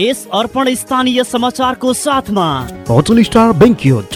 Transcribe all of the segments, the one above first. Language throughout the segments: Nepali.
यस अर्पण स्थानीय समाचारको साथमा। होटल स्टार बेङ्क्युट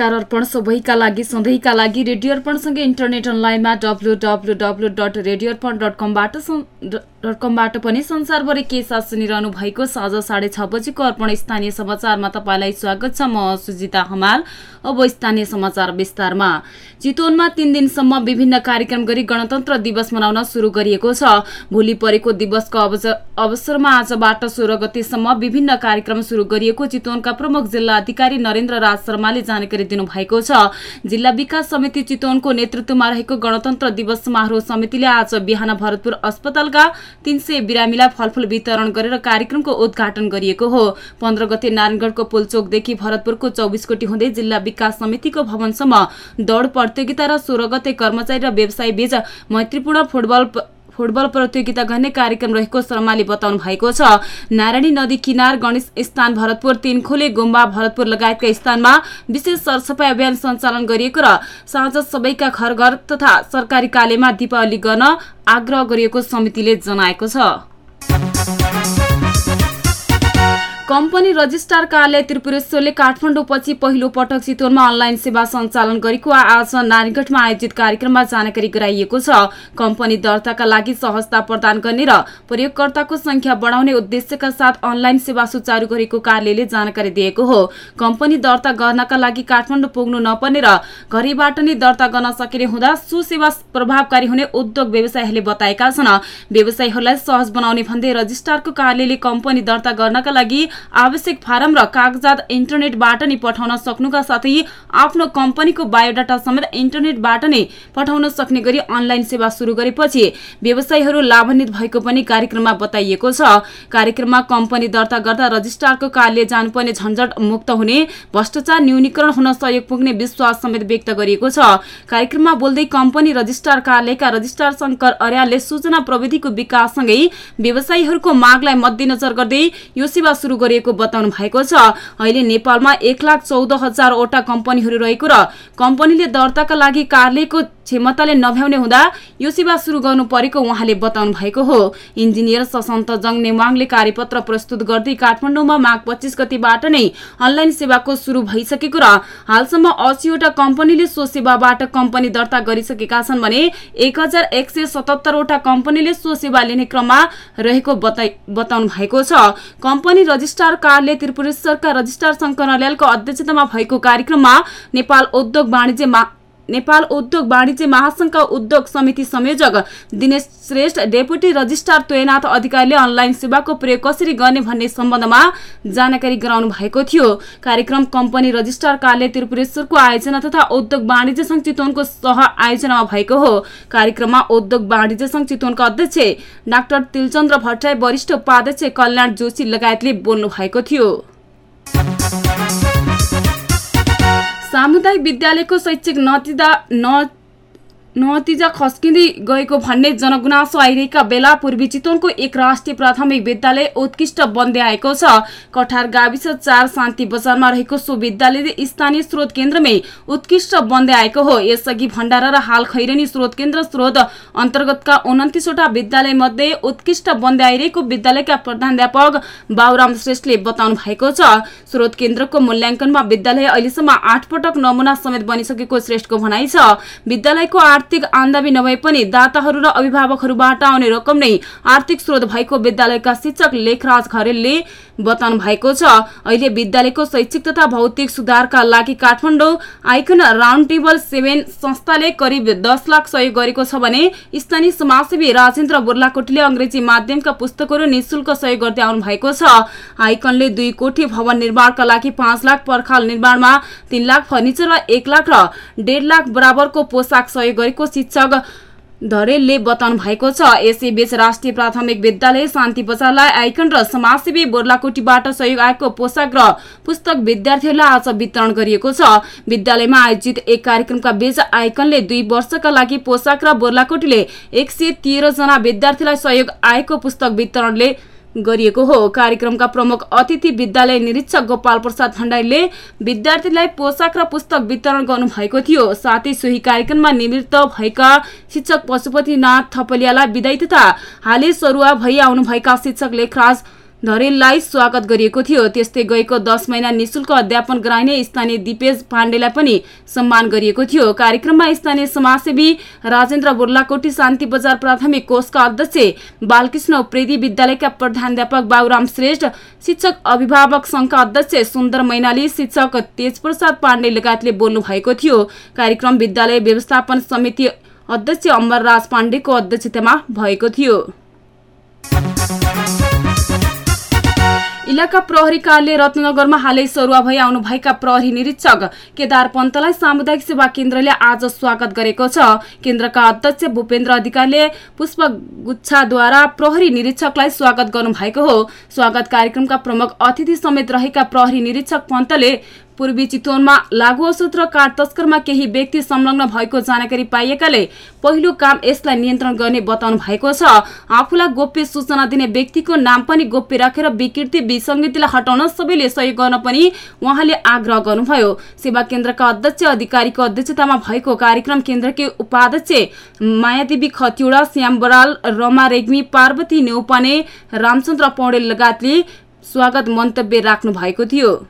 नमस्कार अर्पण सबैका लागि सधैँका लागि रेडियो अर्पणसँगै इन्टरनेट अनलाइनमा W W W dot radio Arpan dot कमबाट dot कमबाट पनि संसारभरि के साथ सुनिरहनु भएको साँझ साढे छ बजीको अर्पण स्थानीय समाचारमा तपाईँलाई स्वागत छ। म सुजिता हमाल अब स्थानीय समाचार विस्तारमा। चितवनमा तीन दिनसम्म विभिन्न कार्यक्रम गरी गणतन्त्र दिवस मनाउन सुरु गरिएको छ। भोलि परेको दिवसको अवसरमा आजबाट सोह्र गतेसम्म विभिन्न कार्यक्रम सुरु गरिएको चितवनका प्रमुख जिल्ला अधिकारी नरेन्द्र राज शर्माले जानकारी दिनुभएको छ। जिल्ला विकास समिति चितवनको नेतृत्वमा रहेको गणतन्त्र दिवस समारोह समितिले आज बिहान भरतपुर अस्पतालका तीन सय बिरामीलाई फलफूल वितरण गरेर कार्यक्रमको उद्घाटन गरिएको हो। पन्ध्र गते नारायणगढको पुलचोकदेखि भरतपुरको चौबिस कोटी हुँदै जिल्ला विकास समितिको भवनसम्म दौड़ प्रतियोगिता र सोह्र गते कर्मचारी र व्यवसायी बीच मैत्रीपूर्ण फुटबल फुटबल प्रतियोगिता गर्ने कार्यक्रम रहेको शर्माले बताउनु भएको छ। नारायणी नदी किनार गणेश स्थान भरतपुर तीनखोले गुम्बा भरतपुर लगायतका स्थानमा विशेष सरसफाई अभियान सञ्चालन गरिएको र साँझ सबैका घर घर तथा सरकारी कार्यालयमा दीपावली गर्न आग्रह गरिएको समितिले जनाएको छ। कम्पनी रजिस्ट्रार कार्यालय त्रिपुरेश्वरले काठमाडौँपछि पहिलो पटक चितवनमा अनलाइन सेवा सञ्चालन गरेको आज नारायणगढमा आयोजित कार्यक्रममा जानकारी गराइएको छ। कम्पनी दर्ताका लागि सहजता प्रदान गर्ने र प्रयोगकर्ताको संख्या बढाउने उद्देश्यका साथ अनलाइन सेवा सुचारू गरेको कार्यालयले जानकारी दिएको हो। कम्पनी दर्ता गर्नका लागि काठमाडौँ पुग्नु नपर्ने र घरैबाट नै दर्ता गर्न सकिने हुँदा सुसेवा प्रभावकारी हुने उद्योग व्यवसायीहरूले बताएका छन्। व्यवसायीहरूलाई सहज बनाउने भन्दै रजिस्ट्रारको कार्यालयले कम्पनी दर्ता गर्नका लागि आवश्यक फारम र कागजात इन्टरनेटबाट नै पठाउन सक्नुका साथै आफ्नो कम्पनीको बायोडाटा समेत इन्टरनेटबाट नै पठाउन सक्ने गरी अनलाइन सेवा शुरू गरेपछि व्यवसायीहरू लाभान्वित भएको पनि कार्यक्रममा बताइएको छ। कार्यक्रममा कम्पनी दर्ता गर्दा रजिस्ट्रारको कार्यालय जानुपर्ने झन्झट मुक्त हुने भ्रष्टाचार न्यूनीकरण हुन सहयोग पुग्ने विश्वास समेत व्यक्त गरिएको छ। कार्यक्रममा बोल्दै कम्पनी रजिस्ट्रार कार्यालयका रजिस्ट्रार शङ्कर अर्यालले सूचना प्रविधिको विकाससँगै व्यवसायीहरूको मागलाई मध्यनजर गर्दै यो सेवा शुरू गरिएको बताउनु भएको छ। अहिले नेपालमा एक लाख चौध हजारवटा कम्पनीहरू रहेको र कम्पनीले दर्ताका लागि कार्यालयको क्षमताले नभ्याउने हुँदा यो सेवा शुरू गर्नु परेको उहाँले बताउनु भएको हो। इन्जिनियर सशन्त जङ नेवाङले कार्यपत्र प्रस्तुत गर्दै काठमाडौँमा माघ पच्चिस गतिबाट नै अनलाइन सेवाको शुरू भइसकेको र हालसम्म असीवटा कम्पनीले सो सेवाबाट कम्पनी दर्ता गरिसकेका छन् भने एक हजार एक सय सतहत्तरवटा कम्पनीले सो सेवा लिने क्रममा रहेको बताउनु भएको छ। कम्पनी रजिस्ट्रार कार्यालय त्रिपुरेश्वरका रजिस्ट्रार शङ्कर अध्यक्षतामा भएको कार्यक्रममा नेपाल उद्योग वाणिज्य नेपाल उद्योग वाणिज्य महासंघका उद्योग समिति संयोजक दिनेश श्रेष्ठ डेपुटी रजिस्ट्रार तैनाथ अधिकारीले अनलाइन सेवाको प्रयोग कसरी गर्ने भन्ने सम्बन्धमा जानकारी गराउनु भएको थियो। कार्यक्रम कम्पनी रजिस्ट्रार कार्यालय त्रिपुरेश्वरको आयोजना तथा उद्योग वाणिज्य संघ चितवनको सह आयोजनामा भएको हो। कार्यक्रममा उद्योग वाणिज्य संघ चितवनका अध्यक्ष डाक्टर तिलचन्द्र भट्टराई वरिष्ठ उपाध्यक्ष कल्याण जोशी लगायतले बोल्नु भएको थियो। सामुदायिक विद्यालयको शैक्षिक नतिजा न नतिजा खस्किँदै गएको भन्ने जनगुनासो आइरहेका बेला पूर्वी चितवनको एक राष्ट्रिय प्राथमिक विद्यालय उत्कृष्ट बन्दै आएको छ। कठार गाविस चार शान्ति बजारमा रहेको सो विद्यालयले स्थानीय स्रोत केन्द्रमै उत्कृष्ट बन्दै आएको हो। यसअघि भण्डारा र हाल खैरेनी स्रोत केन्द्र स्रोत अन्तर्गतका उन्तिसवटा विद्यालय मध्ये उत्कृष्ट बन्दै आइरहेको विद्यालयका प्रधानध्यापक बाबुराम श्रेष्ठले बताउनु भएको छ। स्रोत केन्द्रको मूल्याङ्कनमा विद्यालय अहिलेसम्म आठ पटक नमुना समेत बनिसकेको श्रेष्ठको भनाइ छ। विद्यालयको आर्थिक आमदामी नभए पनि दाताहरू र अभिभावकहरूबाट आउने रकम नै आर्थिक स्रोत भएको विद्यालयका शिक्षक लेखराज खरेलले बताउनु भएको छ। अहिले विद्यालयको शैक्षिक तथा भौतिक सुधारका लागि Kathmandu icon round table seven संस्थाले करिब दस लाख सहयोग गरेको छ भने स्थानीय समाजसेवी राजेन्द्र बुर्लाकोटीले अङ्ग्रेजी माध्यमका पुस्तकहरू निशुल्क सहयोग गर्दै आउनु भएको छ। आइकनले दुई कोठी भवन निर्माणका लागि पाँच लाख पर्खाल निर्माणमा तीन लाख फर्निचर वा एक लाख र डेढ लाख बराबरको पोसाक सहयोग गरेको शिक्षक धरेलले बताउनु भएको छ यसैबीच राष्ट्रिय प्राथमिक विद्यालय शान्ति बजारलाई आइकन र समाजसेवी बोर्लाकोटीबाट सहयोग आएको पोसाक र पुस्तक विद्यार्थीहरूलाई आज वितरण गरिएको छ। विद्यालयमा आयोजित एक कार्यक्रमका बीच आइकनले दुई वर्षका लागि पोसाक र बोर्लाकोटीले एक सय जना विद्यार्थीलाई सहयोग आएको पुस्तक वितरणले गरिएको हो। कार्यक्रमका प्रमुख अतिथि विद्यालय निरीक्षक गोपाल प्रसाद भण्डारीले विद्यार्थीलाई पोसाक र पुस्तक वितरण गर्नुभएको थियो। साथै सोही कार्यक्रममा निवृत्त भएका शिक्षक पशुपतिनाथ थपलियालाई विदाई तथा हालै सरुवा भई आउनुभएका शिक्षक लेखराज धरेललाई स्वागत गरिएको थियो। त्यस्तै गएको दस महिना निशुल्क अध्यापन गराइने स्थानीय दिपेश पाण्डेलाई पनि सम्मान गरिएको थियो। कार्यक्रममा स्थानीय समाजसेवी राजेन्द्र बुर्लाकोटी शान्ति बजार प्राथमिक कोषका अध्यक्ष बालकृष्ण उप्रेती विद्यालयका प्रधानध्यापक बाबुराम श्रेष्ठ शिक्षक अभिभावक संघका अध्यक्ष सुन्दर मैनाली शिक्षक तेजप्रसाद पाण्डे लगायतले बोल्नु भएको थियो। कार्यक्रम विद्यालय व्यवस्थापन समिति अध्यक्ष अमरराज पाण्डेको अध्यक्षतामा भएको थियो। इलाका प्रहरी कार्यालय रत्नगरमा हालै सरुवा भई आउनुभएका प्रहरी निरीक्षक केदार पन्तलाई सामुदायिक सेवा केन्द्रले आज स्वागत गरेको छ। केन्द्रका अध्यक्ष भूपेन्द्र अधिकारीले पुष्प गुच्छाद्वारा प्रहरी निरीक्षकलाई स्वागत गर्नुभएको हो। स्वागत कार्यक्रमका प्रमुख अतिथि समेत रहेका प्रहरी निरीक्षक पन्तले पूर्वी चितवनमा लागु औषध र काठ तस्करमा केही व्यक्ति संलग्न भएको जानकारी पाइएकाले पहिलो काम यसलाई नियन्त्रण गर्ने बताउनु भएको छ। आफूलाई गोप्य सूचना दिने व्यक्तिको नाम पनि गोप्य राखेर विकृति विसङ्गतिलाई हटाउन सबैले सहयोग गर्न पनि उहाँले आग्रह गर्नुभयो। सेवा केन्द्रका अध्यक्ष अधिकारीको अध्यक्षतामा भएको कार्यक्रम केन्द्रकै उपाध्यक्ष मायादेवी खतिवड़ा श्याम बराल रमा रेग्मी पार्वती नेउपाने रामचन्द्र पौडेल लगायतले स्वागत मन्तव्य राख्नु भएको थियो।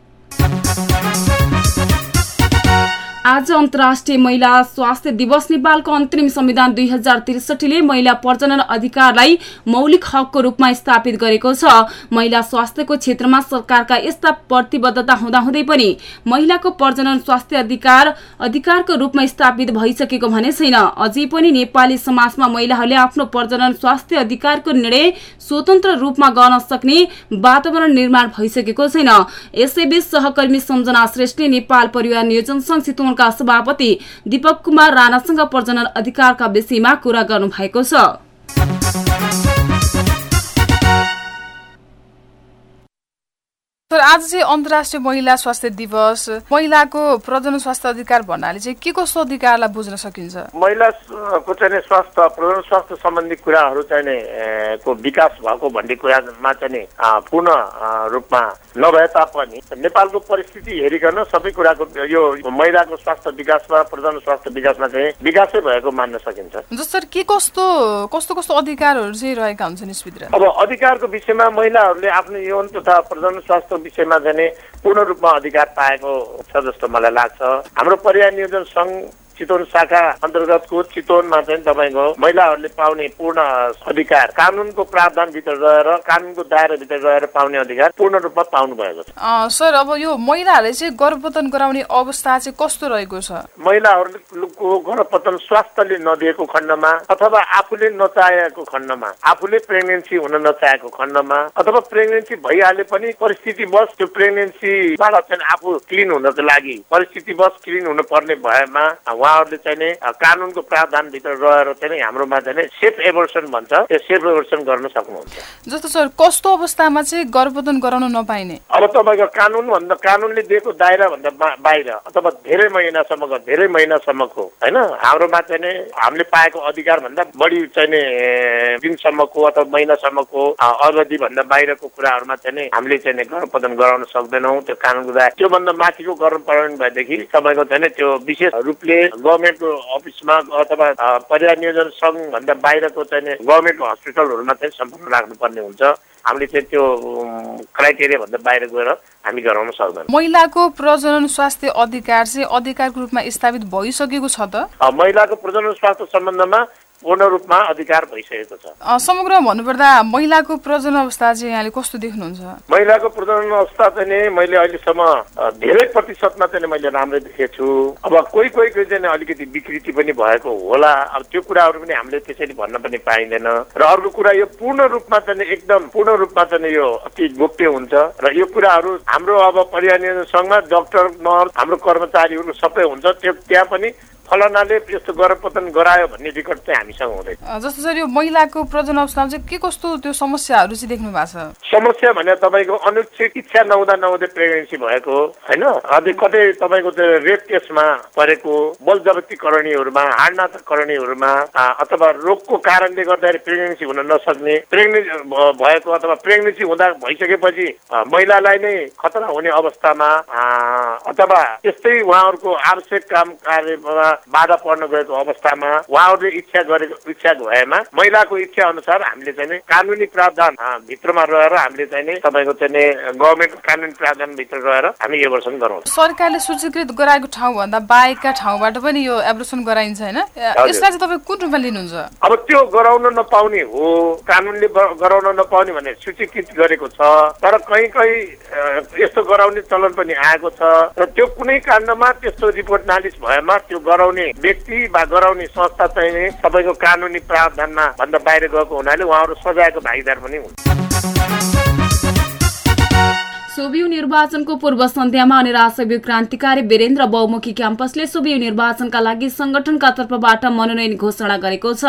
आज अन्तर्राष्ट्रिय महिला स्वास्थ्य दिवस नेपालको अन्तरिम संविधान दुई हजार त्रिसठीले महिला प्रजनन अधिकारलाई मौलिक हकको रूपमा स्थापित गरेको छ। महिला स्वास्थ्यको क्षेत्रमा सरकारका यस्ता प्रतिबद्धता हुँदाहुँदै पनि महिलाको प्रजनन स्वास्थ्य अधिकार अधिकारको रूपमा स्थापित भइसकेको भने छैन। अझै पनि नेपाली समाजमा महिलाहरूले आफ्नो प्रजनन स्वास्थ्य अधिकारको निर्णय स्वतन्त्र रूपमा गर्न सक्ने वातावरण निर्माण भइसकेको छैन। यसैबीच सहकर्मी सम्झना श्रेष्ठले नेपाल परिवार नियोजन संघ चितवनका सभापति दीपक कुमार राणासँग प्रजनन अधिकारका विषयमा कुरा गर्नु भएको छ। सर आज चाहिँ अन्तर्राष्ट्रिय महिला स्वास्थ्य दिवस महिलाको प्रजन स्वास्थ्य अधिकार भन्नाले चाहिँ के कस्तो अधिकारलाई बुझ्न सकिन्छ? महिलाको चाहिँ स्वास्थ्य प्रजन स्वास्थ्य सम्बन्धी कुराहरू चाहिँ को विकास भएको भन्ने कुरामा चाहिँ पूर्ण रूपमा नभए तापनि नेपालको परिस्थिति हेरिकन सबै कुराको यो महिलाको स्वास्थ्य विकासमा प्रजन स्वास्थ्य विकासमा चाहिँ विकासै भएको मान्न सकिन्छ। जसरी के कस्तो कस्तो कस्तो अधिकारहरू चाहिँ रहेका हुन्छन् अब अधिकारको विषयमा महिलाहरूले आफ्नो यौन तथा प्रजन स्वास्थ्य विषयमा चाहिँ नि पूर्ण रूपमा अधिकार पाएको छ जस्तो मलाई लाग्छ। हाम्रो पर्याय नियोजन सङ्घ चितवन शाखा अन्तर्गतको चितवनमा चाहिँ तपाईँको महिलाहरूले पाउने पूर्ण अधिकार कानुनको प्रावधानभित्र रहेर कानुनको दायराभित्र रहेर पाउने अधिकार पूर्ण रूपमा पाउनु भएको छ सर अब यो महिलाहरूले चाहिँ गर्भपतन गराउने अवस्था चाहिँ कस्तो रहेको छ? महिलाहरूको गर्भपतन स्वास्थ्यले नदिएको खण्डमा अथवा आफूले नचाहेको खण्डमा आफूले प्रेग्नेन्सी हुन नचाहेको खण्डमा अथवा प्रेग्नेन्सी भइहाले पनि परिस्थितिवश त्यो प्रेग्नेन्सीबाट चाहिँ आफू क्लिन हुनको लागि परिस्थितिवश क्लिन हुनुपर्ने भएमा उहाँहरूले चाहिँ कानुनको प्रावधानभित्र रहेर चाहिँ नि हाम्रोमा चाहिँ सेफ एबोर्सन भन्छ। त्यो सेफ एबोर्सन गर्न सक्नुहुन्छ। जस्तो सर कस्तो अवस्थामा चाहिँ गर्भपतन गराउन नपाइने? अब तपाईँको कानुन भन्दा कानुनले दिएको दायरा भन्दा बाहिर अथवा धेरै महिनासम्मको धेरै महिनासम्मको होइन? हाम्रोमा चाहिँ नि हामीले पाएको अधिकार भन्दा बढी चाहिँ दिनसम्मको अथवा महिनासम्मको अ, अवधिभन्दा बाहिरको कुराहरूमा चाहिँ नि हामीले चाहिँ नि गर्भपतन गराउन सक्दैनौँ। त्यो कानुनको दायरा त्योभन्दा माथिको गर्भपतन भएदेखि तपाईँको चाहिँ नि त्यो विशेष रूपले गभर्मेन्टको अफिसमा अथवा पर्याय नियोजन सङ्घ भन्दा बाहिरको चाहिँ गभर्मेन्टको हस्पिटलहरूमा चाहिँ सम्पर्क राख्नुपर्ने हुन्छ। हामीले चाहिँ त्यो क्राइटेरिया भन्दा बाहिर गएर हामी गराउन सक्दैनौँ। महिलाको प्रजनन स्वास्थ्य अधिकार चाहिँ अधिकारको रूपमा स्थापित भइसकेको छ त? महिलाको प्रजनन स्वास्थ्य सम्बन्धमा पूर्ण रूपमा अधिकार भइसकेको छ। अ, समग्र भन्नुपर्दा महिलाको प्रजन अवस्था चाहिँ यहाँले कस्तो देख्नुहुन्छ? महिलाको प्रजनन अवस्था चाहिँ नि मैले अहिलेसम्म धेरै प्रतिशतमा चाहिँ मैले राम्रै देखेको छु। अब कोही कोही कोही चाहिँ नि अलिकति विकृति पनि भएको होला। अब त्यो कुराहरू पनि हामीले त्यसरी भन्न पनि पाइँदैन। र अर्को कुरा यो पूर्ण रूपमा चाहिँ एकदम पूर्ण रूपमा चाहिँ यो अति गोप्य हुन्छ। र यो कुराहरू हाम्रो अब पर्यावरण सङ्घमा डक्टर नर्स हाम्रो कर्मचारीहरू सबै हुन्छ। त्यो त्यहाँ पनि फलनाले यस्तो गरपतन गरायो भन्ने रेकर्ड चाहिँ हामीसँग हुँदैन। जस्तो सर यो महिलाको प्रजन अवस्थामा चाहिँ के कस्तो त्यो समस्याहरू चाहिँ देख्नु भएको छ? समस्या भने तपाईँको अनुचित इच्छा नहुँदा नहुँदै प्रेग्नेन्सी भएको होइन? अझै कतै तपाईँको त्यो रेप केसमा परेको बल करणीहरूमा आ, अथवा रोगको कारणले गर्दाखेरि प्रेग्नेन्सी हुन नसक्ने प्रेग्नेन्सी भएको अथवा प्रेग्नेन्सी हुँदा भइसकेपछि महिलालाई नै खतरा हुने अवस्थामा अथवा त्यस्तै उहाँहरूको आवश्यक काम कार्यमा बाधा पर्न गएको अवस्थामा उहाँहरूले इच्छा गरेको इच्छा भएमा महिलाको इच्छा अनुसार हामीले चाहिँ कानुनी प्रावधान भित्रमा रहेर हामीले चाहिँ तपाईँको चाहिँ नि गभर्मेन्ट कानुनी प्रावधान भित्र रहेर हामी एभर्सन गराउँछौँ। सरकारले सूचीकृत गराएको ठाउँभन्दा बाहेकका ठाउँबाट पनि यो एब्रोसन गराइन्छ होइन। यसलाई चाहिँ तपाईँ कुन रूपमा लिनुहुन्छ? अब त्यो गराउन नपाउने हो कानुनले गराउन नपाउने भने सूचीकृत गरेको छ तर कहीँ कहीँ यस्तो गराउने चलन पनि आएको छ र त्यो कुनै काण्डमा त्यस्तो रिपोर्ट नालिस भएमा त्यो गराउने व्यक्ति वा गराउने संस्था चाहिँ तपाईँको कानुनी प्रावधानमा भन्दा बाहिर गएको हुनाले उहाँहरू सजायको भागीदार पनि हुन्छ सोभियु निर्वाचनको पूर्व सन्ध्यामा निराशवी क्रान्तिकारी वीरेन्द्र बहुमुखी क्याम्पसले सोभियु निर्वाचनका लागि संगठनका तर्फबाट मनोनयन घोषणा गरेको छ।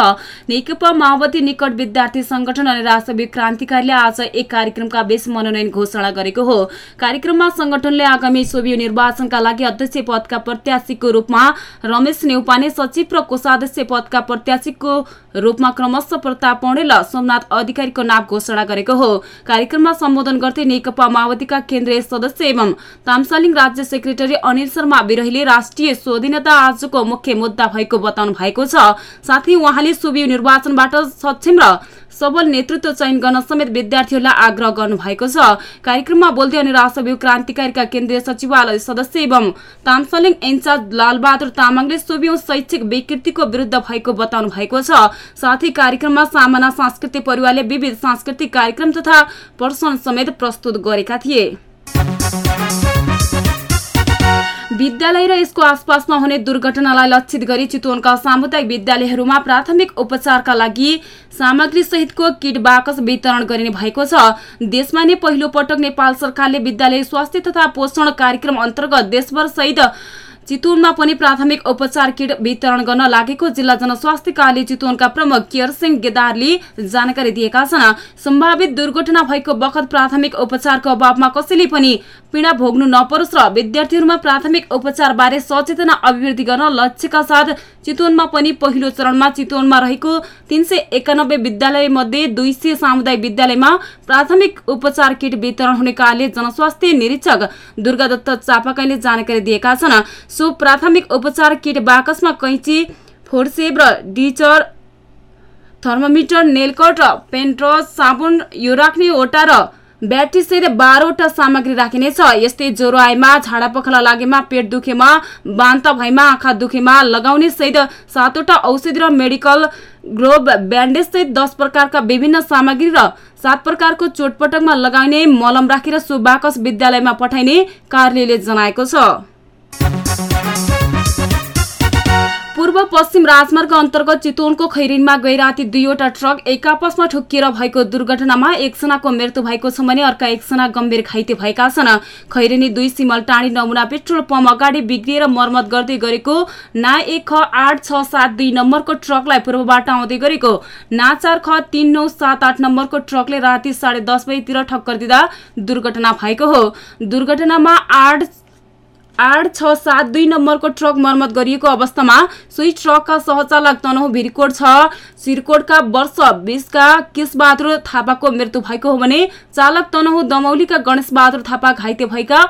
नेकपा माओवादी निकट विद्यार्थी संगठन अनि राष्ट्रवी क्रान्तिकारीले आज एक कार्यक्रमका बीच मनोनयन घोषणा गरेको हो। कार्यक्रममा संगठनले आगामी सोभियु निर्वाचनका लागि अध्यक्ष पदका प्रत्याशीको रूपमा रमेश नेउपाने सचिव र कोषाध्यक्ष पदका प्रत्याशीको रूपमा क्रमशः प्रताप पौडेल र सोमनाथ अधिकारीको नाम घोषणा गरेको हो। कार्यक्रममा सम्बोधन गर्दै नेकपा माओवादीका केन्द्रीय सदस्य एवं तामसालिङ राज्य सेक्रेटरी अनिल शर्मा विरहीले राष्ट्रिय स्वाधीनता आजको मुख्य मुद्दा भएको बताउनु भएको छ। साथै उहाँले सुबिउ निर्वाचनबाट सक्षम र सबल नेतृत्व चयन गर्न समेत विद्यार्थीहरूलाई आग्रह गर्नु भएको छ। कार्यक्रममा बोल्दै अनि राष्ट्रव्यू क्रान्तिकारीका केन्द्रीय सचिवालय सदस्य एवं तामसलिङ इन्चार्ज लालबहादुर तामाङले सोभियौं शैक्षिक विकृतिको विरुद्ध भएको बताउनु भएको छ। साथै कार्यक्रममा सामाना सांस्कृतिक परिवारले विविध सांस्कृतिक कार्यक्रम तथा प्रदर्शन समेत प्रस्तुत गरेका थिए। विद्यालय र यसको आसपासमा हुने दुर्घटनालाई लक्षित गरी चितवनका सामुदायिक विद्यालयहरूमा प्राथमिक उपचारका लागि सामग्री सहितको किट बाकस वितरण गरिने भएको छ। देशमा नै पहिलो पटक नेपाल सरकारले विद्यालय स्वास्थ्य तथा पोषण कार्यक्रम अन्तर्गत देशभर सहित चितवनमा पनि प्राथमिक उपचार किट वितरण गर्न लागेको जिल्ला जनस्वास्थ्य कार्यालय चितवनका प्रमुख केयर सिंह गेदारले जानकारी दिएका छन्। सम्भावित दुर्घटना भएको बखत प्राथमिक उपचारको अभावमा कसैले पनि पीडा भोग्नु नपरोस् र विद्यार्थीहरूमा प्राथमिक उपचार बारे सचेतना अभिवृद्धि गर्न लक्ष्यका साथ चितवनमा पनि पहिलो चरणमा चितवनमा रहेको तीन सय एकानब्बे विद्यालय मध्ये दुई सय सामुदायिक विद्यालयमा प्राथमिक उपचार किट वितरण हुने कार्य जनस्वास्थ्य निरीक्षक दुर्गादत्त चापाकाईले जानकारी दिएका छन्। सो प्राथमिक उपचार किट बाकसमा कैँची फोर्सेब र डिचर थर्मोमिटर नेलकट र पेन्ट्रस साबुन यो राख्ने ओटा र ब्याट्री सहित बाह्रवटा सामग्री राखिनेछ। यस्तै ज्वरो आएमा झाडा पखाला लागेमा पेट दुखेमा बान्ता भएमा आँखा दुखेमा लगाउने सहित सातवटा औषधि र मेडिकल ग्लोभ ब्यान्डेज सहित दस प्रकारका विभिन्न सामग्री र सात प्रकारको चोटपटकमा लगाइने मलम राखेर सो बाकस विद्यालयमा पठाइने कार्यालयले जनाएको छ। पूर्व पश्चिम राजमार्ग अन्तर्गत चितवनको खैरिनमा गैराती दुईवटा ट्रक एक आपसमा ठोकिएर भएको दुर्घटनामा एकजनाको मृत्यु भएको छ भने अर्का एकजना गम्भीर घाइते भएका छन्। खैरेनी दुई सिमल टाढी नमुना पेट्रोल पम्प अगाडि बिग्रिएर मर्मत गर्दै गरेको ना एक ख आठ छ सात दुई नम्बरको ट्रकलाई पूर्वबाट आउँदै गरेको ना चार ख तीन नौ सात आठ नम्बरको ट्रकले राति साढे दस बजीतिर ठक्कर दिँदा दुर्घटना भएको हो। दुर्घटनामा आठ आठ छ सात दुई नम्बरको ट्रक मर्मत गरिएको अवस्थामा सोही ट्रकका सहचालक तनहु भिरकोट छ। सिरकोटका वर्ष बिसका केशबहादुर थापाको मृत्यु भएको हो भने चालक तनहु दमौलीका गणेश बहादुर थापा घाइते भएका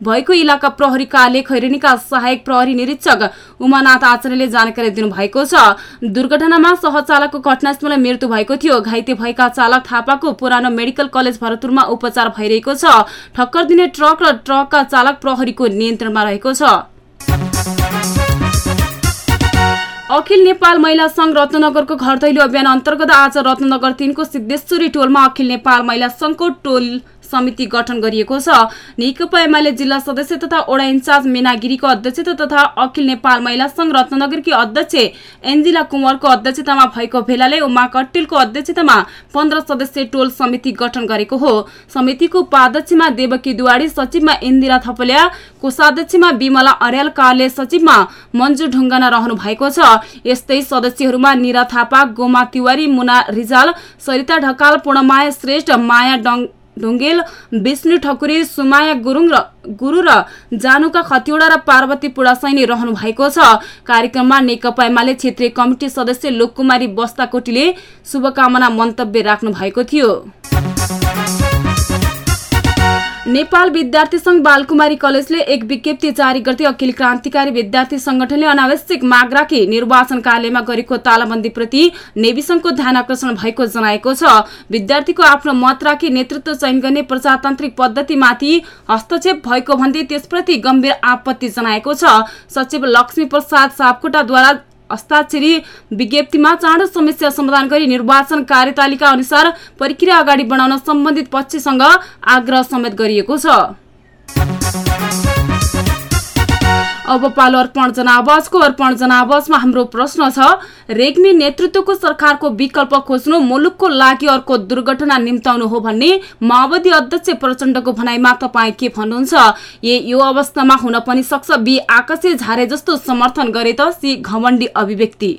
भएको इलाका प्रहरी कार्यालय खैरेनीका सहायक प्रहरी निरीक्षक उमानाथ आचार्यले जानकारी दिनुभएको छ। दुर्घटनामा सहचालकको घटनास्थलमा मृत्यु भएको थियो। घाइते भएका चालक थापाको पुरानो मेडिकल कलेज भरतपुरमा उपचार भइरहेको छ। ठक्कर दिने ट्रक र ट्रकका चालक प्रहरीको नियन्त्रणमा रहेको छ। अखिल नेपाल महिला संघ रत्नगरको घर दैलो अभियान अन्तर्गत आज रत्नगर तिनको सिद्धेश्वरी टोलमा अखिल नेपाल महिला संघको टोल समिति गठन गरिएको छ। नेकपा एमाले जिल्ला सदस्य तथा ओडा इन्चार्ज मेना गिरीको अध्यक्षता तथा अखिल नेपाल महिला संघ रत्नगरकी अध्यक्ष एन्जिला कुँवरको अध्यक्षतामा भएको भेलाले उमा कट्टेलको अध्यक्षतामा पन्ध्र सदस्यीय टोल समिति गठन गरेको हो। समितिको उपाध्यक्षमा देवकी दुवाडी सचिवमा इन्दिरा थपलिया कोषाध्यक्षमा विमला अर्याल कार्य सचिवमा मन्जु ढुङ्गाना रहनु भएको छ। यस्तै सदस्यहरूमा निरा थापा गोमा तिवारी मुना रिजाल सरिता ढकाल पूर्णमाया श्रेष्ठ माया डङ ढुङ्गेल विष्णु ठकुरी सुमाया गुरुङ र गुरु र जानुका खतिवडा र पार्वती पुडासैनी रहनु भएको छ। कार्यक्रममा नेकपा एमाले क्षेत्रीय कमिटी सदस्य लोककुमारी बस्ताकोटीले शुभकामना मन्तव्य राख्नु भएको थियो। नेपाल विद्यार्थी संघ बालकुमारी कलेजले एक विज्ञप्ति जारी गर्दै अखिल क्रान्तिकारी विद्यार्थी संगठनले अनावश्यक माग राखी निर्वाचन कार्यालयमा गरेको तालाबन्दीप्रति नेवी संघको ध्यान आकर्षण भएको जनाएको छ। विद्यार्थीको आफ्नो मत राखी नेतृत्व चयन गर्ने प्रजातान्त्रिक पद्धतिमाथि हस्तक्षेप भएको भन्दै त्यसप्रति गम्भीर आपत्ति जनाएको छ। सचिव लक्ष्मी प्रसाद सापकोटाद्वारा हस्ताक्षरी विज्ञप्तिमा चाँडो समस्या समाधान गरी निर्वाचन कार्यतालिका अनुसार प्रक्रिया अगाडि बढाउन सम्बन्धित पक्षसँग आग्रह समेत गरिएको छ। अब पालो अर्पण जनावासको अर्पण जनावासमा हाम्रो प्रश्न छ रेग्मी नेतृत्वको सरकारको विकल्प खोज्नु मुलुकको लागि अर्को दुर्घटना निम्ताउनु हो भन्ने माओवादी अध्यक्ष प्रचण्डको भनाइमा तपाईँ के भन्नुहुन्छ? ए यो अवस्थामा हुन पनि सक्छ। बी आकाशे झारे जस्तो समर्थन गरे त सी घमण्डी अभिव्यक्ति।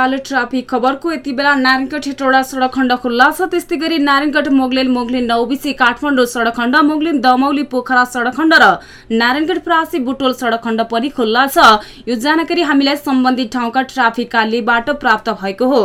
पालो ट्राफिक खबरको यति बेला नारायणगढ हेटौडा सडक खण्ड खुल्ला छ। त्यस्तै गरी नारायणगढ मोगलेन मोगलिन नौबिसी काठमाडौँ सडक खण्ड मोगलिन दमौली पोखरा सडक खण्ड र नारायणगढ प्रासी बुटोल सडक खण्ड पनि खुल्ला छ। यो जानकारी हामीलाई सम्बन्धित ठाउँका ट्राफिक कार्यबाट प्राप्त भएको हो।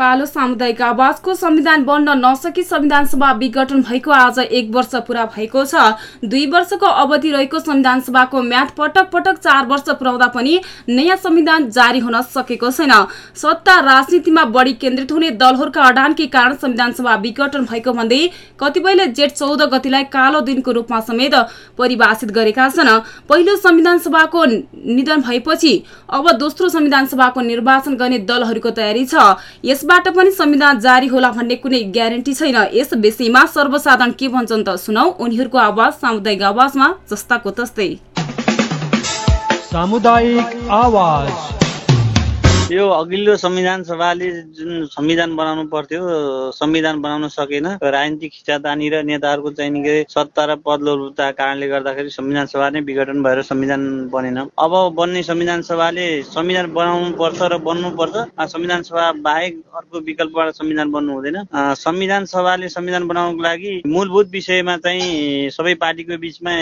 पालो सामुदायिक आवाजको संविधान बन्न नसकी संविधान सभा विघटन भएको आज एक वर्ष पूरा भएको छ। दुई वर्षको अवधि रहेको संविधान सभाको म्याद पटक पटक चार वर्ष पुर्याउँदा पनि नयाँ संविधान जारी हुन सकेको छैन। सत्ता राजनीतिमा बढी केन्द्रित हुने दलहरूका अडानकै कारण संविधान सभा विघटन भएको भन्दै कतिपयले जेठ चौध गतिलाई कालो दिनको रूपमा समेत परिभाषित गरेका छन्। पहिलो संविधान सभाको निधन भएपछि अब दोस्रो संविधान सभाको निर्वाचन गर्ने दलहरूको तयारी छ। यसबाट पनि संविधान जारी होला भन्ने कुनै ग्यारेन्टी छैन। यस विषयमा सर्वसाधारण के भन्छन् त सुनौ। उनीहरूको आवाज सामुदायिक आवाजमा जस्ताको तस्तै। सामुदायिक आवाज। यो अघिल्लो संविधान सभाले जुन संविधान बनाउनु पर्थ्यो संविधान बनाउन सकेन। राजनीतिक खिचातानी र नेताहरूको चाहिँ के सत्ता र पद लोलुपताका कारणले गर्दाखेरि संविधान सभा नै विघटन भएर संविधान बनेन। अब बन्ने संविधान सभाले संविधान बनाउनु पर्छ र बन्नु पर्छ आ, संविधान सभा बाहेक अर्को विकल्पबाट संविधान बन्नु हुँदैन। संविधान सभाले संविधान बनाउनको लागि मूलभूत विषयमा चाहिँ सबै पार्टीको बिचमा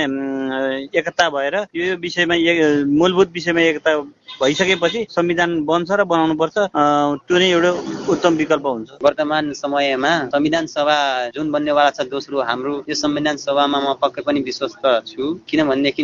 एकता भएर यो विषयमा मूलभूत विषयमा एकता भइसकेपछि संविधान बन्छ बनाउनु पर्छ अ, त्यो नै एउटा उत्तम विकल्प हुन्छ। वर्तमान समयमा संविधान सभा जुन बन्नेवाला छ दोस्रो हाम्रो यो संविधान सभामा म पक्कै पनि विश्वस्त छु। किनभनेदेखि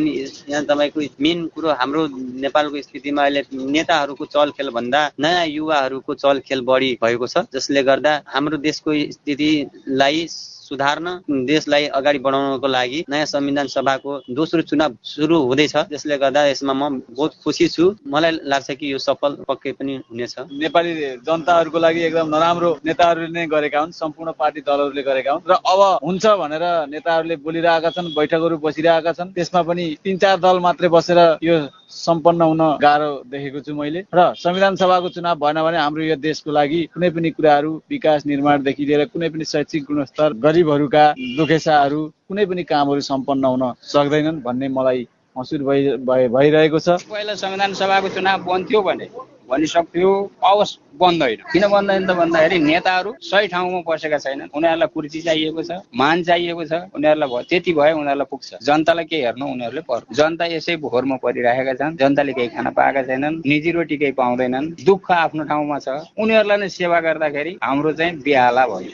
यहाँ तपाईँको मेन कुरो हाम्रो नेपालको स्थितिमा अहिले नेताहरूको चलखेल भन्दा नयाँ युवाहरूको चलखेल बढी भएको छ। जसले गर्दा हाम्रो देशको स्थितिलाई सुधार्न देशलाई अगाडि बढाउनको लागि नयाँ संविधान सभाको दोस्रो चुनाव सुरु हुँदैछ। त्यसले गर्दा यसमा म बहुत खुसी छु। मलाई लाग्छ कि यो सफल पक्कै पनि हुनेछ। नेपाली जनताहरूको लागि एकदम नराम्रो नेताहरूले नै गरेका हुन् सम्पूर्ण पार्टी दलहरूले गरेका हुन्। र अब हुन्छ भनेर नेताहरूले बोलिरहेका छन् बैठकहरू बसिरहेका छन्। त्यसमा पनि तिन चार दल मात्रै बसेर यो सम्पन्न हुन गाह्रो देखेको छु मैले। र संविधान सभाको चुनाव भएन भने हाम्रो यो देशको लागि कुनै पनि कुराहरू विकास निर्माणदेखि लिएर कुनै पनि शैक्षिक गुणस्तर गरिबहरूका दुखेसाहरू कुनै पनि कामहरू सम्पन्न हुन सक्दैनन् भन्ने मलाई भइ भइ- भइरहेको छ। पहिला संविधान सभाको चुनाव बन्थ्यो भने भनिसक्थ्यो पावस बन्दैन किन बन्दैन त भन्दाखेरि नेताहरू सही ठाउँमा बसेका छैनन्। उनीहरूलाई कुर्सी चाहिएको छ मान चाहिएको छ उनीहरूलाई भयो त्यति भयो उनीहरूलाई पुग्छ। जनतालाई केही हेर्नु उनीहरूले पर्छ। जनता यसै भोरमा परिरहेका छन्। जनताले केही खान पाएका छैनन्। निजी रोटी केही पाउँदैनन्। दुःख आफ्नो ठाउँमा छ। उनीहरूलाई नै सेवा गर्दाखेरि हाम्रो चाहिँ बेहाला भयो।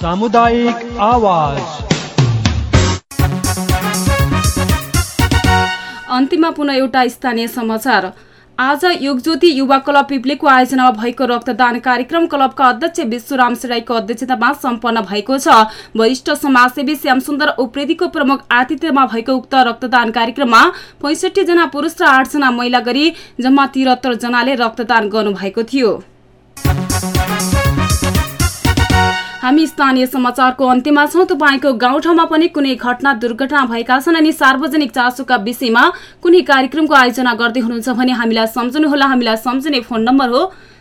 सामुदायिक आवाज। अन्तिममा पुनः एउटा स्थानीय समाचार। आज योगज्योति युवा क्लब पिप्लेको आयोजनामा भएको रक्तदान कार्यक्रम क्लबका अध्यक्ष विश्वराम सेराईको अध्यक्षतामा सम्पन्न भएको छ। वरिष्ठ समाजसेवी श्यामसुन्दर उप्रेतीको प्रमुख आतिथ्यमा भएको उक्त रक्तदान कार्यक्रममा पैँसठी जना पुरुष र आठजना महिला गरी जम्मा तिहत्तर जनाले रक्तदान गर्नुभएको थियो। हामी स्थानीय समाचारको अन्त्यमा छौँ। तपाईँको गाउँठाउँमा पनि कुनै घटना दुर्घटना भएका छन् अनि सार्वजनिक चासोका विषयमा कुनै कार्यक्रमको आयोजना गर्दै हुनुहुन्छ भने हामीलाई सम्झनुहोला। हामीलाई सम्झने फोन नम्बर हो